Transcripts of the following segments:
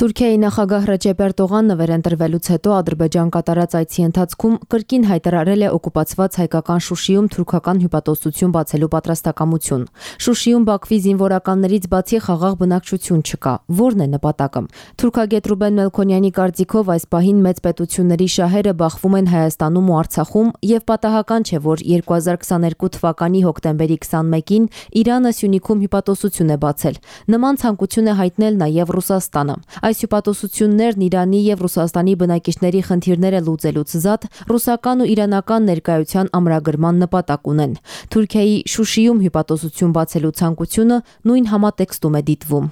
Թուրքիայի նախագահ Ռեջեփ Էրդողանը վերընտրվելուց հետո Ադրբեջան կատարած այցի ընթացքում կրկին հայտարարել է օկուպացված հայկական Շուշիում թուրքական հյուպատոսություն բացելու պատրաստակամություն։ Շուշիում Բաքվի զինվորականներից բացի խաղաղ բնակչություն չկա։ Որն է նպատակը։ Թուրքագետ Ռուբեն Մելքոնյանի կարծիքով այս պահին մեծ պետությունների շահերը բախվում են Հայաստանում ու Արցախում եւ պատահական չէ, որ 2022 թվականի հոկտեմբերի 21-ին Իրանը Սյունիքում հյուպատոսություն է բացել։ Նման ցանկություն է հայտնել նաեւ Ռուսաստանը։ Այս հյուպատոսություններն Իրանի եւ Ռուսաստանի բնակիչների խնդիրները լուծելուց զատ ռուսական ու իրանական ներկայության ամրագրման նպատակ ունեն։ Թուրքիայի Շուշիում հյուպատոսություն բացելու ցանկությունը նույն համատեքստում է դիտվում։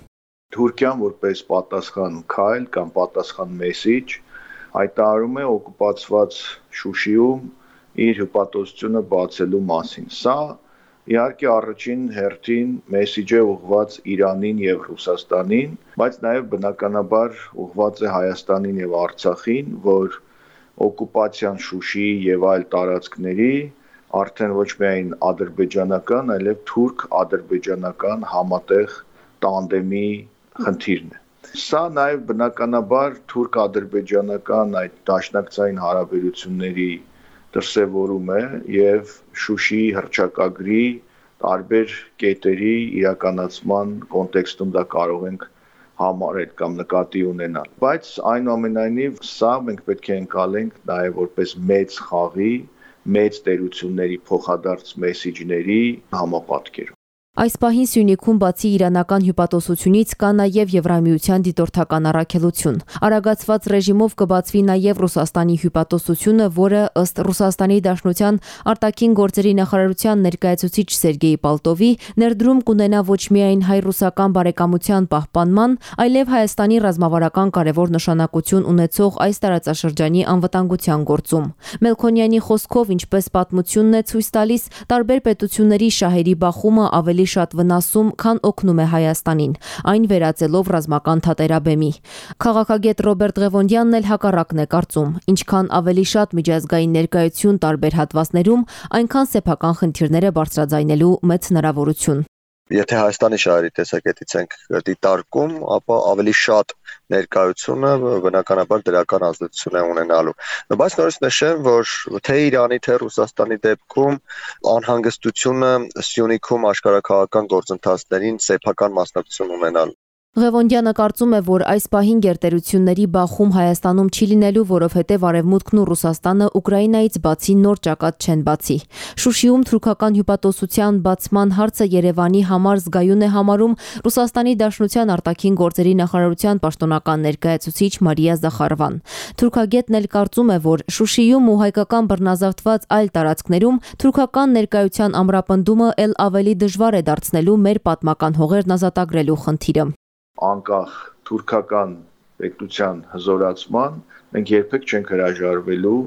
Թուրքիան որպես պատասխան քայլ կամ պատասխան մեսիջ հայտարարում է օկուպացված Շուշիում իր հյուպատոսությունը բացելու մասին։ Սա Իհարկե առաջին հերթին մեսիջ է ուղված Իրանին եւ Ռուսաստանին, բայց նաեւ բնականաբար ուղված է Հայաստանին եւ Արցախին, որ օկուպացիան Շուշիի եւ այլ տարածքների արդեն ոչ միայն ադրբեջանական, այլև թուրք-ադրբեջանական համատեղ տանդեմի խնդիրն է։ Սա նաև բնականաբար թուրք-ադրբեջանական այդ դաշնակցային հարաբերությունների դրսևորում է եւ Շուշիի հրճակագրի տարբեր կետերի իրականացման կոնտեքստում դա կարող ենք համարել կամ նկատի ունենալ բայց այնուամենայնիվ սա մենք պետք է ընկալենք նաև որպես մեծ խաղի մեծ տերությունների փոխադարձ մեսիջների համապատկեր Այս պահին Սյունիքում բացի իրանական հյուպատոսությունից կա նաև Եվրամիության դիտորդական առաքելություն։ Արագացված ռեժիմով կբացվի նաև Ռուսաստանի հյուպատոսությունը, որը ըստ Ռուսաստանի Դաշնության արտաքին գործերի նախարարության ներկայացուցիչ Սերգեյ Պալտովի ներդրում կունենա ոչ միայն հայ-ռուսական բարեկամության պահպանման, այլև Հայաստանի ռազմավարական կարևոր նշանակություն ունեցող այս տարածաշրջանի անվտանգության գործում։ Մելքոնյանի խոսքով, ինչպես պատմությունն է ցույց տալիս, տարբեր պետությունների շահերի բախումը ավելի շատ վնասում, քան օգնում է Հայաստանին, այն վերածելով ռազմական թատերաբեմի։ Խաղաղագետ Ռոբերտ Ղևոնդյանն էլ հակառակն է կարծում, ինչքան ավելի շատ միջազգային ներկայություն տարբեր հատվածներում, այնքան սեփական խնդիրները բարձրաձայնելու մեծ հնարավորություն Եթե Հայաստանի շահերի տեսակետից ենք դիտարկում, ապա ավելի շատ ներկայությունը բնականաբար դրական ազդեցություն է ունենալու։ Բայց նորից նշեմ, որ թե Իրանի, թե Ռուսաստանի դեպքում անհանգստությունը Սյունիքում աշխարհակաղակական գործընթացներին սեփական մասնակցություն ունենալ Ղևոնդյանը կարծում է, որ այս պահին գերտերությունների բախում Հայաստանում չի լինելու, որովհետև Արևմուտքն ու Ռուսաստանը Ուկրաինայից բացի նոր ճակատ չեն բացի։ Շուշիում թուրքական հյուպատոսության բացման հարցը Երևանի համար զգայուն է համարում Ռուսաստանի Դաշնության արտաքին գործերի նախարարության պաշտոնական ներկայացուցիչ Մարիա Զախարովան։ Թուրքագետն էլ կարծում է, որ Շուշիում ու հայկական բռնազավթված այլ տարածքներում թուրքական ներկայության ամրապնդումը ել ավելի դժվար է դարձնելու մեր պատմական հողերն ազատագրելու խնդիրը անկախ թուրքական պետության հզորացման մենք երբեք չենք հրաժարվելու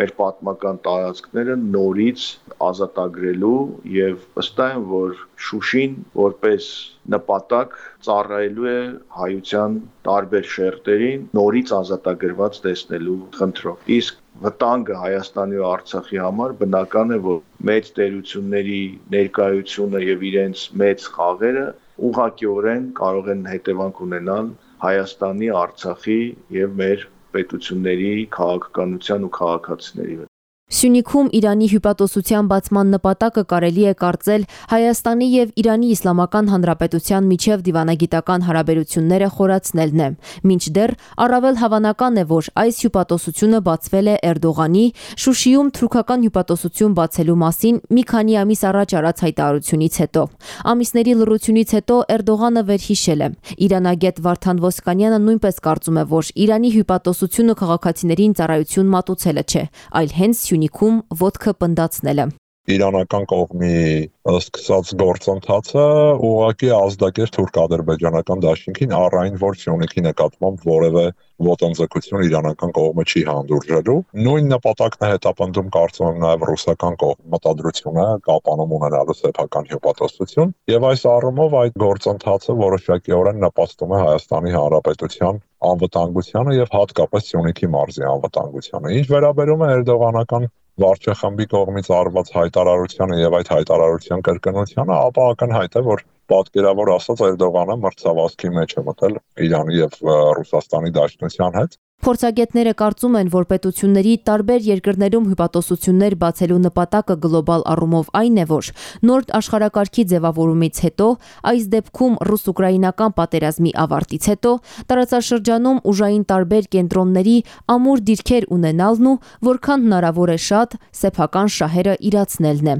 մեր պատմական տարածքները նորից ազատագրելու եւ վստահ եմ որ Շուշին որպես նպատակ ծառայելու է հայության տարբեր շերտերին նորից ազատագրված տեսնելու խնդրով իսկ վտանգը Հայաստանի ու Արցախի համար բնական է որ մեծ տերությունների ներկայությունը եւ իրենց մեծ խաղերը ուղղակիորեն կարող են հետևանք ունենալ Հայաստանի, Արցախի եւ մեր պետությունների քաղաքականության ու քաղաքացիների Սյունիքում Իրանի հյուպատոսության բացման նպատակը կարելի է կարծել Հայաստանի եւ Իրանի Իսլամական Հանրապետության միջև դիվանագիտական հարաբերությունները խորացնելն է։ Մինչդեռ առավել հավանական է, որ այս հյուպատոսությունը բացվել է Էրդողանի Շուշիում թուրքական հյուպատոսություն բացելու մասին մի քանի ամիս առաջ արած հայտարարությունից հետո։ Ամիսների լռությունից հետո Էրդողանը վերհիշել է։ Իրանագետ Վարդան Ոսկանյանը նույնպես կարծում է, որ Իրանի հյուպատոսությունը քաղաքացիներին ծառայություն մատուցելը չէ, այլ հենց Սյունիքում ոտքը պնդացնելը իրանական կողմի սկսած գործընթացը ուղղակի ազդակեր թուրք-ադրբեջանական դաշինքին առայն որ Սյունիքի նկատմամբ որևէ ոտնձգություն իրանական կողմը չի հանդուրժելու։ Նույն նպատակն է հետապնդում կարծում եմ նաև ռուսական կողմի մտադրությունը կապանում ունենալու սեփական հյուպատոսություն, եւ այս առումով այդ գործընթացը որոշակիորեն նպաստում է Հայաստանի Հանրապետության անվտանգությանը եւ հատկապես Սյունիքի մարզի անվտանգությանը։ Ինչ վերաբերում է Էրդողանական վարչախմբի կողմից արված հայտարարությանը եւ այդ հայտարարության կրկնությանը, ապա ակնհայտ է, որ պատկերավոր ասած Էրդողանը մրցավազքի մեջ է մտել Իրանի եւ Ռուսաստանի Դաշնության հետ Փորձագետները կարծում են, որ պետությունների տարբեր երկրներում հյուպատոսություններ բացելու նպատակը գլոբալ առումով այն է, որ նոր աշխարհակարգի ձևավորումից հետո, այս դեպքում ռուս-ուկրաինական պատերազմի ավարտից հետո, տարածաշրջանում ուժային տարբեր կենտրոնների ամուր դիրքեր ունենալն ու որքան հնարավոր է շատ սեփական շահերը իրացնելն է։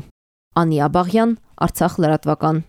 Անի Աբաղյան, Արցախ լրատվական։